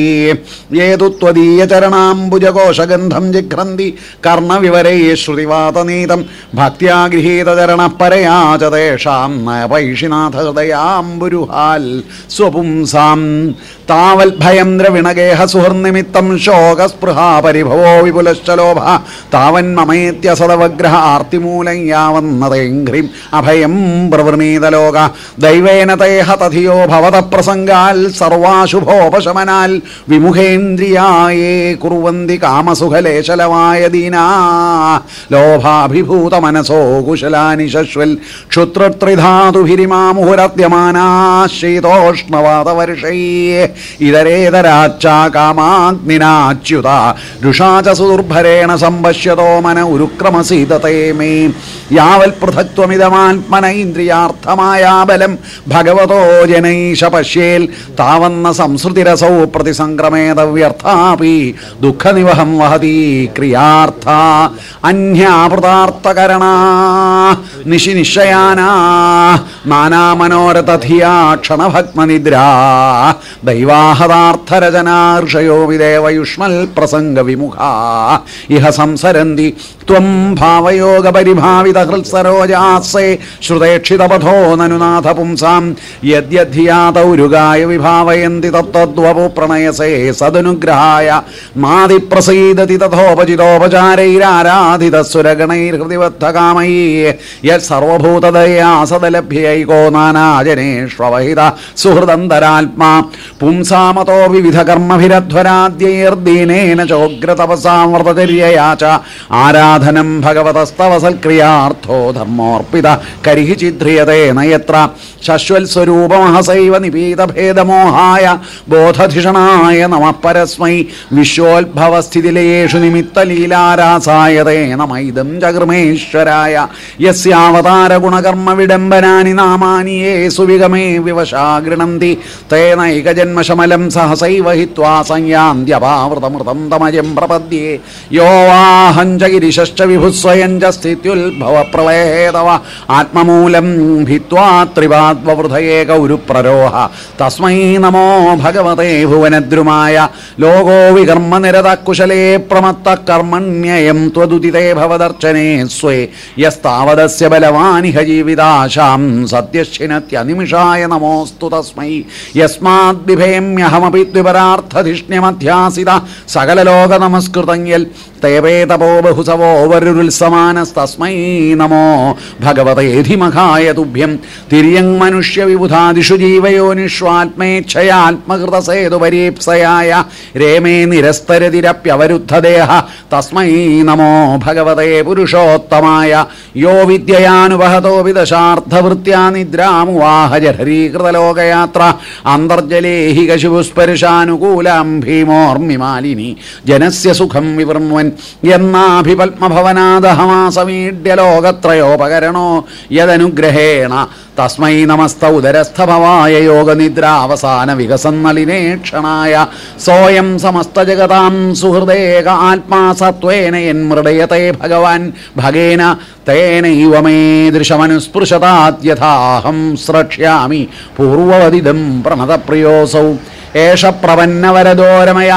ഏതു ത്വദീയചരണാംബുജകോശഗന്ധം ജിഘ്രന്തി കർണവിവരൈ ശ്രുതിവാതനീതം. ഭക്ത്യാ ഗൃഹീതചരണപരയാ ച തേഷാം നയപൈഷിനാഥ സ്വപുംസാം താവൽഭയം ദ്രവിണഗേഹ സുഹൃന്നിമിത്തം ശോകസ്പൃഹാ പരിഭവോ വിപുലശ്ചലോഭ. താവൻ മമേത്യസതവഗ്രഹ ആർത്തിമൂലം യാവന്നതേഘ്രിം അഭയം പ്രവൃണീതലോക. ദൈവേന തേഹ തധിയോ ഭവത പ്രസംഗാൽ സർവാശുഭോപശമനാൽ. വിമുഖേന്ദ്രിയായേ കുറുവന്തി കാമസുഖലേശലമായ ദീനാ. ശശ്വൽ. ക്ഷുത്രത്രിധാതുഭിരിമാമുഹുരദ്യമാനാ ശീതോഷ്ണവാതവ വർഷൈ ഇതരേതരാച്ചാ കാമാഗ്നിനാച്യുത രുഷാ ച സുദുർഭരേണ സംപശ്യതോ മന ഉരുക്രമസീതേ മേ. യാവൽ പൃഥക്വമിതമാത്മന ഇന്ദ്രിയാർത്ഥമായ ബലം ഭഗവതോ ജനൈഷ പശ്യേൽ. താവന്ന സംസൃതിരസൗ പ്രതിസംക്രമേത വ്യർത്ഥാപി ദുഃഖനിവഹം വഹതി ക്രിയാർത്ഥ. അന്യാപൃതാർത്ഥകരണ നിശി നിശ്ചയാനാ നാനാമനോരഥിയാ ക്ഷണഭഗ്നനിദ്രാ ദൈവാഹതാർത്ഥരചനാ ഋഷയോ വിദേവയുഷ്മൽ പ്രസംഗ വിമുഖാ ഇഹ സംസരന്തി ത്വം ഭാവയോഗ പരിഭാവിത ഹൃത്സരോജാസേ ശ്രുതേക്ഷിതപഥോ നനുനാഥ പുംസാം യദ്യധിയാതൗരുകായ വിഭാവയന്തി തത്വദ്വപു പ്രണയസേ സദനുഗ്രഹായ മാതി പ്രസീദതി തഥോപചിതോപചാരൈരാരാധിത സദലഭ്യൈകോ നാനാജനേഷ്വഹിത സുഹൃദന്തരാത്മാ പുംസാമതോ വിവിധ കർമ്മഭിരധ്വരാദ്യൈർദീനേന ച ആരാധനം ഭഗവതസ്തവ സൽക്രിയാർത്ഥോ ധർമ്മോർപ്പിത കരിഹി ചിദ്രിയതേ നയത്ര ശശ്വത്സ്വരൂപമഹസൈവ നിപീതഭേദമോഹായ ബോധധിഷണായ നമ പരസ്മൈ വിശ്വോത്ഭവസ്ഥിതിലയേഷു നിമിത്തലീലാരാസായതേ നമൈദം ചകൃമേശ്വരായ യസ്യാവതാര ഗുണകർമ്മ വിഡംബനാനി നാമാനി യേ സുവിഗമേ വിവശാ ഗൃണന്തി തേനൈകജന്മശമലം സഹസൈവ ഹിത്വാ സംയാന്ത്യപാവൃതമൃതം തമജം പ്രപദ്യേ യോ വാഹം ച ഗിരിശ്ച വിഭുസ്വയം ച സ്ഥിത്യുത്ഭവ പ്രളയേതവ ആത്മമൂലം ഭിത്വാ ത്രിപാദ്വൃതയേക ഒരു പ്രരോഹ തസ്മൈ നമോ ഭഗവതേ ഭുവനദ്രുമായ. ലോകോ വികർമ്മ നിരത കുശലേ പ്രമത്ത കർമ്മണ്യയം ത്വദുദിതേ ഭവദർശനേ സ്വേ. യസ്താവദസ്യ ബലവാനിഹ ജീവിതാശാം സത്യശ്ചിനത്യനിമിഷായ നമോസ്തു തസ്മൈ. യസ്മാദ്ബിഭേമ്യഹമപി ദ്വിപരാർത്ഥധിഷ്ണ്യമധ്യാസിത. സകലലോക നമസ്കൃതങ്ങൾ തേവേ തപോ ബഹുസവോ തസ്മൈ നമോ ഭഗവതേധിമഖായ തുഭ്യം. തിര്യങ് മനുഷ്യ വിബുധാദിഷു ജീവയോനിഷ്വാത്മേച്ഛയാത്മകൃതസേതുപരീപ്സയായ രേമേ നിരസ്തരതിരപ്യവരുദ്ധദേഹ. തസ്മൈ നമോ ഭഗവതേ പുരുഷോത്തമായ. യോ വിദ്യയാനുപഹതോ വിദശാർത്ഥവൃത്യാ നിദ്രാമുവാഹ ജഠരീകൃതലോകയാത്ര അന്തർജലേഹി കശുപുസ്പർശാനുകൂലാം ഭീമോർമിമാലിനി ജനസ്യ സുഖം വിവൃണ്വൻ എന്നാഭിപത്മഭവനാദഹമാസമീഡ്യ ലോകത്രയോപകരണോ യദനുഗ്രഹേണ. തസ്മൈ നമസ്ത ഉദരസ്ഥഭവായ യോഗനിദ്രാവസാന വികസന്നലിനേക്ഷണായ സോയം സമസ്തജഗതാം സുഹൃദേക ആത്മാ സത്വേന യന്മൃഡയത്തെ ഭഗവാൻ. ഭഗേന തേനൈവ മേ ദൃശമനുസ്പൃശതാദ്യഥാഹം സ്രക്ഷ്യാമി. പൂർവവതിദം പ്രണതപ്രിയോസൗ. ഏഷ പ്രപന്നവരദോരമയ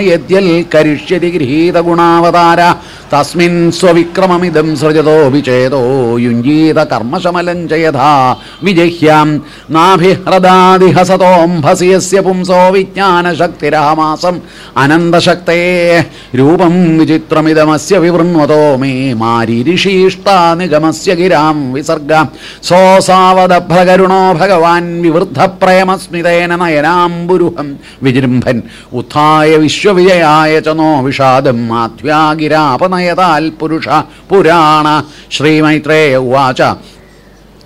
കരിഷ്യതി കരിഷ്യതി ഗൃഹീതഗുണാവതാര. തസ്മിൻ സ്വവിക്രമമിതം സൃജതോ വിചേതോ യുഞ്ജീത കർമ്മശമലം ചയഥാ യഥാ വിജഹ്യാം. നാഭിഹ്രദാദിഹസതോംഭസി പുംസോ വിജ്ഞാനശക്തിരഹമാസം. അനന്തശക്തേ രൂപം വിചിത്രമിതമസ്യ വിവൃണ്വതോ മേ മാരിരിഷീഷ്ടാ നിഗമസ്യ ഗിരാം വിസർഗ. സോസാവദഭ്രകരുണോ ഭഗവാൻ വിവൃദ്ധപ്രേമസ്മിതേന നയനാംബുരുഹം വിജൃംഭൻ. ഉത്ഥായ വിശ്വവിജയായ ച നോ വിഷാദം മാധ്യാഗിരാപനയതാൽ പുരുഷ പുരാണ ശ്രീമൈത്രേയ ഉവാച.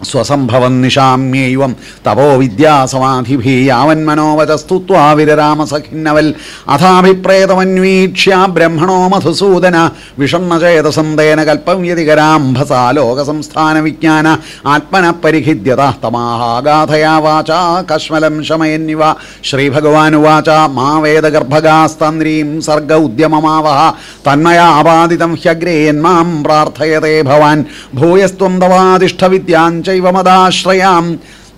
സ്വസംഭവം നിഷാമ്യൈവം തപോ വിദ്യാസമാധിഭി യാവന്മനോവചസ്തുത്വാ വിരരാമസഖിന്നവൽ. അഥാഭിപ്രേതമന്വീക്ഷ്യ ബ്രഹ്മണോ മധുസൂദന. വിഷണ്ണചേതസം തേന കൽപ്പം യതികരാംഭസാ ലോകസംസ്ഥാന വിജ്ഞാന ആത്മന പരിഹിദ്യത വാച കശ്മലം ശമയന്നിവ ശ്രീഭഗവാനുവാച മാ വേദഗർഭഗാസ്തന്ത്രീം സർഗ ഉദ്യമമാവഹ തന്മയാപാദിതം ഹ്യഗ്രേയന്മാം പ്രാർത്ഥയതേ ഭവാൻ. ഭൂയസ്ത്വം തവാദിഷ്ഠ വിദ്യാം ചൈവ മദാശ്രയാം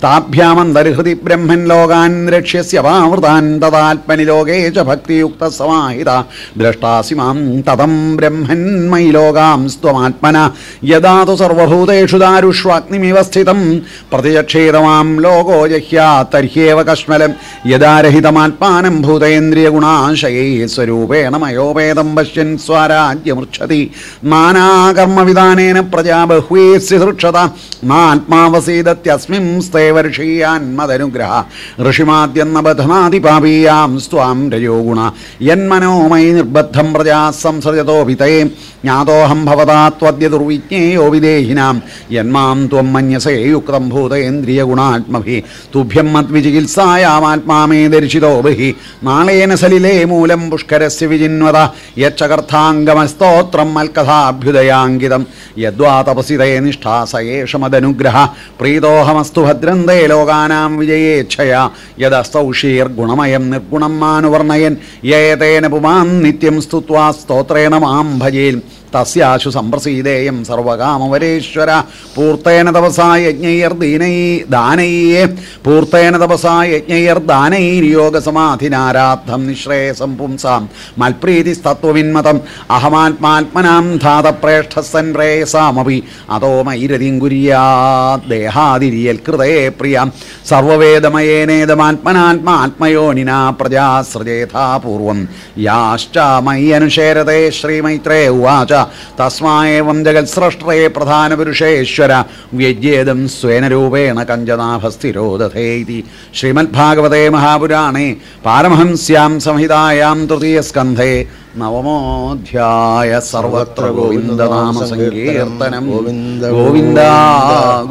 താഭ്യാമന്തർഹൃതി ബ്രഹ്മൻ ലോകാൻ രക്ഷ്യസ്യ പാവൃതാൻ തദാത്മനി ലോകേ ച ഭക്തിയുക്ത സമാഹിത. ദ്രഷ്ടാസി മാം തതം ബ്രഹ്മൻ മയി ലോകാം സ്ത്വമാത്മന. യഥാ സർവഭൂതേഷു ദാരുഷ്വാഗ്നിമിവ സ്ഥിതം. പ്രതിചക്ഷേതമാം ലോകോ ജഹ്യാ തർഹ്യേവ കശ്മലം. യഥാരഹിതമാത്മാനം ഭൂതേന്ദ്രിയ ഗുണാശയേ സ്വരൂപേണ മയോപേതം പശ്യൻ സ്വരാജ്യമൃക്ഷതി. നാനാകർമ്മവിധാനേന പ്രജാ ബഹ്വേ സൃക്ഷത നാത്മാവസീദത്യസ്മിം സ്തേ വർഷീയാൻ ഋഷിമാദ്യന്നബധനാതിപാപീയാം ഋഷിമാദ്യെന്ന ബധനാതി പാപീയാം സ്വാം രജോ ഗുണ. യന്മനോമയി നിർബദ്ധം പ്രജാ സംസൃജതോപി തേ ജ്ഞാതോഹം ഭവതാ ത്വദ്യ ദുർവിജ്ഞേയോ വിദേഹിനാം. യന്മാം ത്വം മന്യസേ യുക്തം ഭൂതേന്ദ്രിയ ഗുണാത്മഭി. തുഭ്യം മദ്വിചികിത്സായാമാത്മാമേ ദർശിതോ ബഹി. നാളേന സലിലേ മൂലം പുഷ്കരസ്യ വിജിന്വത യക്ഷകർത്ഥാംഗമസ്തോത്രം മൽക്കഥാഭ്യുദയാങ്കിതം യദ്വാ തപസിതേ നിഷ്ഠാ സയേഷമദനുഗ്രഹ പ്രീതോഹമസ്തു ഭദ്രന്തേ ലോകാനാം വിജയേച്ഛയാ യദസ്തൗഷീർഗുണമയം നിർഗുണം മാനുവർണയൻ യേതേന പുമാൻ നിത്യം സ്തുത്വാ സ്തോത്രേണ മാം ഭജേൽ. തസ്യാശു സംപ്രസീതേയം സർവകാമവരേശ്വര. പൂർത്തേന തപസാ യജ്ഞയർ ദീനൈ ദാനയേ. പൂർത്തേന തപസാ യജ്ഞൈർ ദാനൈര്യോഗസമാധിനാരാദ്ധം നിശ്രേയസം പുംസാം മൽപ്രീതിസ്തത്വവിന്മതം അഹമാത്മാത്മനാം ധാതപ്രേഷ്ഠസൻ പ്രേയസാമപി അതോ മൈരതിം കുര്യാദേഹാതിരിയൽ കൃതേ പ്രിയ. സർവവേദമയേനേദമാത്മനാത്മാത്മയോനിനാ പ്രജാസൃജേഥാപൂർവം യാശ്ചാമയ്യനുശേരത്തെ ശ്രീമൈത്രേ ഉവാച. തസ്മായേവം ജഗത്സ്രഷ്ടേ പ്രധാനപുരുഷേശ്വര വ്യജ്യേതം സ്വേന രൂപേണ കഞ്ചനാഭസ്ഥിരോദധേതി ശ്രീമദ്ഭാഗവതേ മഹാപുരാണേ പാരമഹംസ്യാം സംഹിതായാം തൃതീയസ്കന്ധേ നവമോധ്യായ സർവത്ര ഗോവിന്ദനാമ സങ്കീർത്തനം. ഗോവിന്ദ ഗോവിന്ദ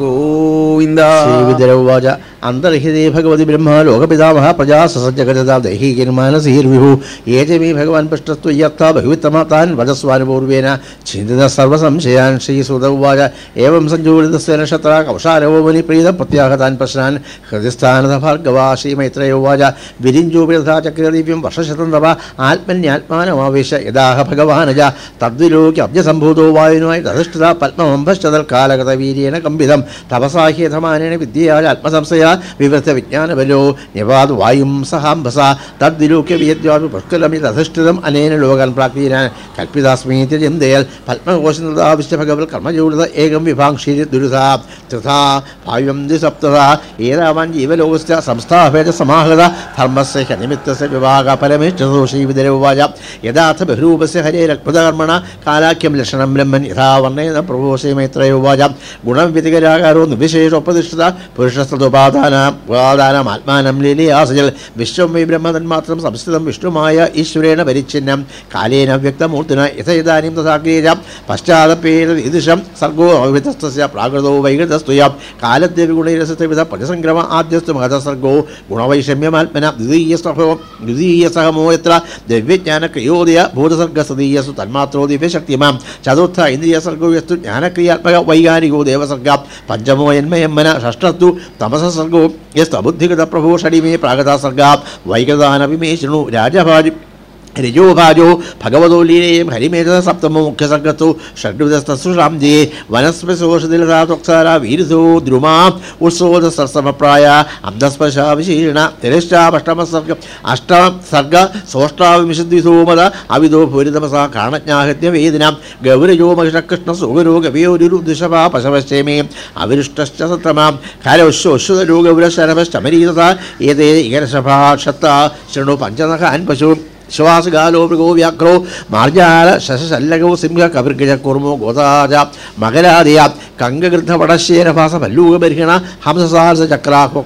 ഗോവിന്ദ. ശ്രീവിദ്യരൗവാച അന്തർഹിതേ ഭഗവതി ബ്രഹ്മ ലോകപിതാമഹ പ്രജാ സസജ്ജഗജത ദൈഹീകിന്മാനസീർവിഹു ഏജ മേ ഭഗവാൻ പൃഷ്ടത്വയ്യത്ത ബഹുവിത്തമ താൻ വജസ്വാനുപൂർവേന ചിന്തിത സർവസംശയാൻ ശ്രീസുത ഉവാച. ഏവം സഞ്ജൂരിതസ്യ നക്ഷത്ര കൗശാലവോ മുനി പ്രീത പ്രത്യാഹതാൻ പ്രശ്നാൻ ഹൃദയസ്ഥാനത ഭാർഗവ ശ്രീമൈത്രയോവാച വിരിഞ്ചൂപിതഥാ ചക്രദീപ്യം വർഷശതം തവ ആത്മന്യാത്മാനമാവേശ യഥാഹ ഭഗവാനജ. തദ്വിലോക്യ അബ്ജസംഭൂതോ വായുനുമായി തധിഷ്ഠിത പത്മമംഭശ്ചതൽ കാലഗത വീര്യേണ കമ്പിതം. തപസാഹ്യധമാനേന വിദ്യയാൽ ആത്മസംശയ വിവൃത്ത വിജ്ഞാനബലോ നിവാദ് വായും സഹാംഭസ. തദ്വിലോക്യ വിയദ്വാപി പുഷ്കലമി തധിഷ്ഠിതം അനേന ലോകാൻ പ്രാപ്തീനാൻ കൽപ്പിതാസ്മീതി ചിന്തയൽ പത്മകോശനൃതാവിശ്യ ഭഗവൽ കർമ്മചൂടത ഏകം വിഭാംക്ഷി ദുരിത. തൃഥാ വായും ദ്വിസപ്തത ഏതാവാൻ ജീവലോകസ്ഥ സംസ്ഥാഭേദ സമാഹൃത. ധർമ്മസ്യ ഹനിമിത്തസ്യ വിഭാഗ പരമേശ്വരദോഷീ വിതരവുവാച യഥാർത്ഥ ബഹുരൂപസ്യ ഹരേരക്പൃതകർമ്മണ കാലാഖ്യം ലക്ഷണം ബ്രഹ്മൻ യഥാ വർണേന പ്രഭോഷേ മൈത്രയോവാച ഗുണം വ്യതികരാകാരോ നിർവിശേഷോപതിഷ്ഠിത പുരുഷസ്തുപാദാന ഉപാദാനം ആത്മാനം ലീലയാസജൽ. വിശ്വം വൈ ബ്രഹ്മതന്മാത്രം സംസ്ഥിതം വിഷ്ണുമായ ഈശ്വരേണ പരിച്ഛിന്നം. കാലേന വ്യക്തമൂർത്തിന യഥയിതാനും തഥാഗ്രീരം പശ്ചാത്തപേതീദൃശം സർഗോ അവിതസ്തസ്യ പ്രാകൃതോ വൈകൃതസ്തുയം. കാലദേവി വിഗുണൈരസവിധ പരസംക്രമ ആദ്യസ്തു മഹതസർഗോ ഗുണവൈഷമ്യമാത്മന ദ്വിതീയ സഹമോ ദ്വിതീയ സഹമോ എത്ര ദിവ്യജ്ഞാനക്രിയോദയ ഭൂതസർഗസതീയസു തന്മാത്രോ ദിവ്യശക്തിമാം ചതുർത്ഥ ഇന്ദ്രിയസർഗോ യസ്തു ജ്ഞാനക്രിയാത്മക വൈകാരികോ ദേവസർഗ. പഞ്ചമോ യന്മയമ്മന ഷഷ്ടസ്തു തമസസർഗോ യസ്തബുദ്ധിഗത പ്രഭോ ഷടിമേ പ്രാഗതാസർഗ. വൈകൃതാനവിമേ ശൃണു രാജഭാജി രജോഭാജോ ഭഗവതോ ലീലയും ഹരിമേധ സപ്തമോ മുഖ്യസംഘത്തു ഷഡ്വിധസ്തുഷാംജേ വനസ്പശോഷതിലാ വീരുസോ ദ്രുമാ ഉത്സോദ അന്തസ്പശാവിശീണ തിരശ്ചാപഷ്ടമസർഗ അഷ്ട സർഗ സോഷ്ടാവിംശദ്വിസോമത അവിതോ കാണജ്ഞാഹത്യ വേദിന ഗൗരയോ മഹിഷകൃഷ്ണ സുഗരോ ഗവയോരു ദുഷഭാ പശവശ്ചേമേ അവിരുഷ്ടശ്ച സത്രമാം ഖരവശ്വശ്വതരോ ഗൗരശരഭശ്ചമരീതത ഏതേ ഇകരശഭാക്ഷത്ത ശൃണു പഞ്ചനഖാൻ പശു ശ്വാസകാലോ മൃഗോ വ്യാഘ്രോ മാർജാല ശശശല്ലകോ സിംഹ കവിർഗജ കുർമോ ഗോതാജ മകരാദിയ കങ്കഗൃദ്ധപടശേരഭാസ മല്ലൂകബർഹിണ ഹംസസാരസ ചക്രാഹോ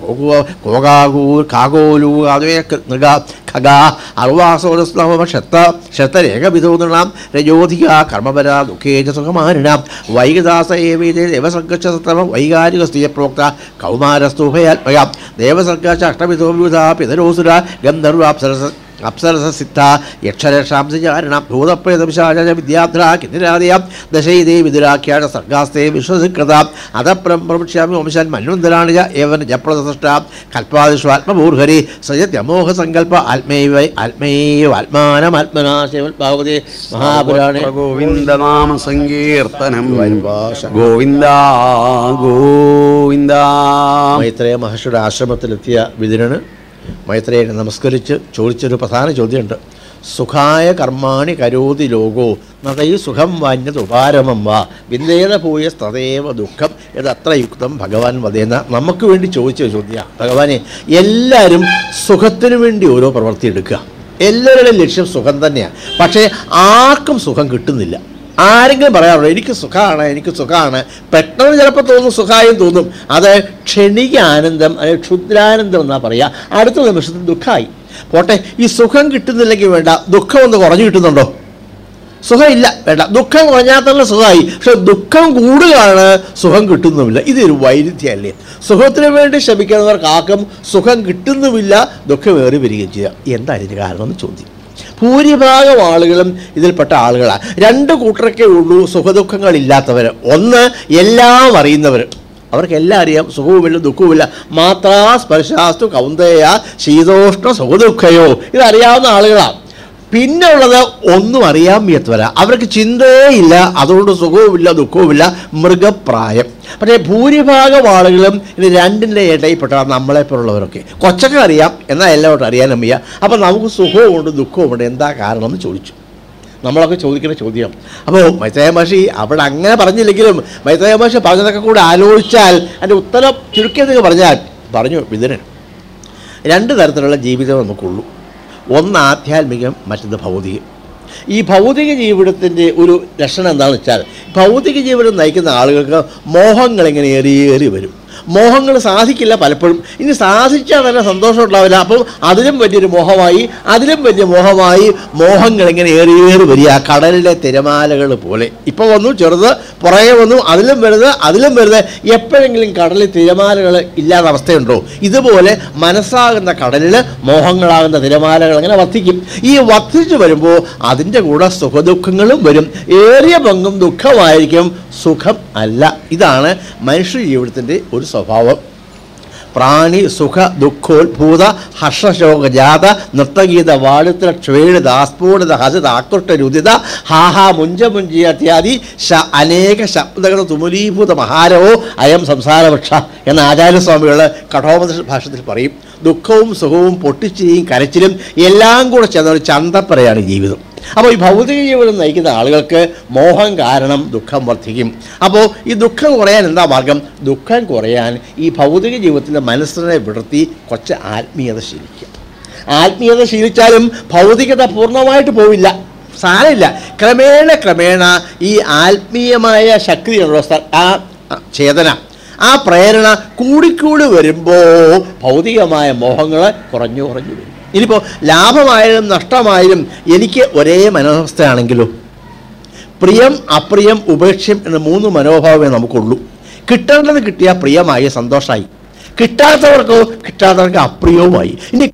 കോകാകൂർ കാകോലൂ ആദ്വേ മൃഗ ഖഗ അർവാസോരസ്നവ ക്ഷത്ത ക്ഷത്തരേഖവിധോ നൃണാം രജോധിക കർമ്മപര ദുഃഖേജ സുഖമാരിണാം വൈകദാസ ഏവേദേ ദേവസർഗക്ഷതമ വൈകാരിക സ്ത്രീയ പ്രോക്ത കൗമാരസ്തുഭയാത്മക ദേവസർഗച്ച അഷ്ടവിധോ വിവിധ പിതരോസുര ഗന്ധർവാപ്സരസ അപ്സരസസിദ്ധ യക്ഷരക്ഷാംസിചാരണ ഭൂതപ്രേതപിശാച വിദ്യാധ്രാ കിന്നിരാദയാം ദശൈതേ വിദുരാഖ്യാണ സർഗാസ്തേ വിശ്വസികൃത. അതപ്രം പ്രമുക്ഷ്യാമി വംശാൻ മന്വന്തരാണിജ ഏവൻ ജപ്രദസൃഷ്ട. കൽപ്പാദിഷു ആത്മഭൂർഹരി സയത്യമോഹ സങ്കല്പ ആത്മൈവ ആത്മൈവ ആത്മാനമാത്മനാ ശ്രീമദ്ഭാഗവതേ മഹാപുരാണേ. ഗോവിന്ദനാമ സങ്കീർത്തനം. ഗോവിന്ദ ഗോവിന്ദ. മൈത്രേയ മഹർഷിയുടെ ആശ്രമത്തിലെത്തിയ വിതുരന് മൈത്രേയനെ നമസ്കരിച്ച് ചോദിച്ചൊരു പ്രധാന ചോദ്യമുണ്ട്. സുഖായ കർമാണി കരോതി ലോകോ നതൈ സുഖം വാന്യത് ഉപാരമം വാ വിന്ദേത പോയ തതേവ ദുഃഖം ഇതത്ര യുക്തം ഭഗവാൻ വധേന. നമുക്ക് വേണ്ടി ചോദിച്ച ചോദ്യ. ഭഗവാനെ എല്ലാവരും സുഖത്തിനു വേണ്ടി ഓരോ പ്രവൃത്തി എടുക്കുക. എല്ലാവരുടെയും ലക്ഷ്യം സുഖം തന്നെയാണ് പക്ഷേ ആർക്കും സുഖം കിട്ടുന്നില്ല. ആരെങ്കിലും പറയാറുള്ളൂ എനിക്ക് സുഖമാണ് എനിക്ക് സുഖമാണ് പെട്ടെന്ന് ചിലപ്പോൾ തോന്നും സുഖമായും തോന്നും. അത് ക്ഷണിക ആനന്ദം അല്ലെങ്കിൽ ക്ഷുദ്രാനന്ദം എന്നാണ് പറയുക അടുത്ത നിമിഷത്തിൽ ദുഃഖമായി. പോട്ടെ ഈ സുഖം കിട്ടുന്നില്ലെങ്കിൽ വേണ്ട. ദുഃഖം ഒന്ന് കുറഞ്ഞു കിട്ടുന്നുണ്ടോ? സുഖമില്ല വേണ്ട. ദുഃഖം കുറഞ്ഞാൽ തന്നെ സുഖമായി. പക്ഷെ ദുഃഖം കൂടുകയാണ് സുഖം കിട്ടുന്നുമില്ല. ഇതൊരു വൈരുദ്ധ്യമല്ലേ? സുഖത്തിന് വേണ്ടി ശ്രമിക്കുന്നവർക്ക് ആക്കും സുഖം കിട്ടുന്നുമില്ല ദുഃഖമേറി വരികയും ചെയ്യുക എന്താ ഇതിന് കാരണം എന്ന് ചോദ്യം. ഭൂരിഭാഗം ആളുകളും ഇതിൽപ്പെട്ട ആളുകളാണ്. രണ്ട് കൂട്ടരൊക്കെ ഉള്ളൂ സുഖദുഃഖങ്ങളില്ലാത്തവർ. ഒന്ന് എല്ലാം അറിയുന്നവർ. അവർക്കെല്ലാം അറിയാം സുഖവുമില്ല ദുഃഖവുമില്ല. മാത്രാ സ്പർശാസ്തു കൗന്ദയ ശീതോഷ്ണ സുഖദുഃഖയോ. ഇതറിയാവുന്ന ആളുകളാണ്. പിന്നെ ഉള്ളത് ഒന്നും അറിയാൻ വയ്യത്തവരാ. അവർക്ക് ചിന്തയേ ഇല്ല അതുകൊണ്ട് സുഖവുമില്ല ദുഃഖവുമില്ല മൃഗപ്രായം. പക്ഷേ ഭൂരിഭാഗം ആളുകളും ഇത് രണ്ടിന്റെ ഇടയിൽപ്പെട്ട നമ്മളെപ്പോലുള്ളവരൊക്കെ കൊച്ചൊക്കെ അറിയാം എന്നാൽ എല്ലാവരും അറിയാനും വയ്യ. അപ്പം നമുക്ക് സുഖവുമുണ്ട് ദുഃഖവുമുണ്ട് എന്താ കാരണം എന്ന് ചോദിച്ചു. നമ്മളൊക്കെ ചോദിക്കുന്ന ചോദ്യം. അപ്പോൾ മൈത്രേയ മഹർഷി അവിടെ അങ്ങനെ പറഞ്ഞില്ലെങ്കിലും മൈത്രേയ മഹർഷി പറഞ്ഞതൊക്കെ കൂടെ ആലോചിച്ചാൽ അതിന്റെ ഉത്തരം ചുരുക്കിയതൊക്കെ പറഞ്ഞാൽ പറഞ്ഞു വിതരൻ. രണ്ട് തരത്തിലുള്ള ജീവിതം നമുക്കുള്ളൂ. ഒന്ന് ആധ്യാത്മികം മറ്റൊന്ന് ഭൗതികം. ഈ ഭൗതിക ജീവിതത്തിന്റെ ഒരു ലക്ഷണം എന്താണെന്ന് വെച്ചാൽ ഭൗതിക ജീവിതം നയിക്കുന്ന ആളുകൾക്ക് മോഹങ്ങൾ ഇങ്ങനെ ഏറിയേറി വരും? മോഹങ്ങൾ സാധിക്കില്ല പലപ്പോഴും. ഇനി സാധിച്ചാൽ തന്നെ സന്തോഷം ഉണ്ടാവില്ല അപ്പം അതിലും വലിയൊരു മോഹമായി അതിലും വലിയ മോഹമായി മോഹങ്ങൾ ഇങ്ങനെ ഏറിയേറി വരിക. കടലിലെ തിരമാലകൾ പോലെ. ഇപ്പോൾ വന്നു ചെറുത് പുറകെ വന്നു അതിലും വലുത് അതിലും വലുത്. എപ്പോഴെങ്കിലും കടലിൽ തിരമാലകൾ ഇല്ലാത്ത അവസ്ഥയുണ്ടോ? ഇതുപോലെ മനസ്സാകുന്ന കടലിൽ മോഹങ്ങളാകുന്ന തിരമാലകൾ അങ്ങനെ വർദ്ധിക്കും ഈ വർദ്ധിച്ചു വരുമ്പോൾ അതിന്റെ കൂടെ സുഖദുഃഖങ്ങളും വരും. ഏറിയ പങ്കും ദുഃഖമായിരിക്കും. സുഖം അല്ല. ഇതാണ് മനുഷ്യ ജീവിതത്തിന്റെ ഒരു സ്വഭാവം. പ്രാണി സുഖ ദുഃഖോത്ഭൂത ഹർഷശോക ജാത നൃത്തഗീത വാഴുത്ര ക്ഷേണിത ആസ്ഫോടിത ഹസിത ആകൃഷ്ട രുദിത ഹാഹാ മുഞ്ച മുഞ്ചി അത്യാദി ശ അനേക ശബ്ദങ്ങൾ തുമുലീഭൂത മഹാരവോ അയം സംസാരപക്ഷ എന്ന ആചാര്യസ്വാമികൾ കഠോപനിഷ ഭാഷത്തിൽ പറയും. ദുഃഖവും സുഖവും പൊട്ടിച്ചിരിയും കരച്ചിലും എല്ലാം കൂടെ ചേർന്ന ഒരു ചന്തപ്പറയാണ് ജീവിതം. അപ്പോൾ ഈ ഭൗതിക ജീവിതം നയിക്കുന്ന ആളുകൾക്ക് മോഹം കാരണം ദുഃഖം വർദ്ധിക്കും. അപ്പോൾ ഈ ദുഃഖം കുറയാൻ എന്താ മാർഗം? ദുഃഖം കുറയാൻ ഈ ഭൗതിക ജീവിതത്തിന്റെ മനസ്സിനെ വിടർത്തി കുറച്ച് ആത്മീയത ശീലിക്കുക. ആത്മീയത ശീലിച്ചാലും ഭൗതികത പൂർണമായിട്ട് പോവില്ല. സാരമില്ല. ക്രമേണ ക്രമേണ ഈ ആത്മീയമായ ശക്തിയുള്ള ആ ചേതന ആ പ്രേരണ കൂടിക്കൂടി വരുമ്പോൾ ഭൗതികമായ മോഹങ്ങൾ കുറഞ്ഞു കുറഞ്ഞു വരും. ഇനിയിപ്പോൾ ലാഭമായാലും നഷ്ടമായാലും എനിക്ക് ഒരേ മനോവസ്ഥയാണെങ്കിലോ പ്രിയം അപ്രിയം ഉപേക്ഷ്യം എന്ന മൂന്ന് മനോഭാവമേ നമുക്കുള്ളൂ. കിട്ടേണ്ടത് കിട്ടിയാൽ പ്രിയമായി സന്തോഷമായി കിട്ടാത്തവർക്കോ കിട്ടാത്തവർക്ക് അപ്രിയവുമായി. ഇനി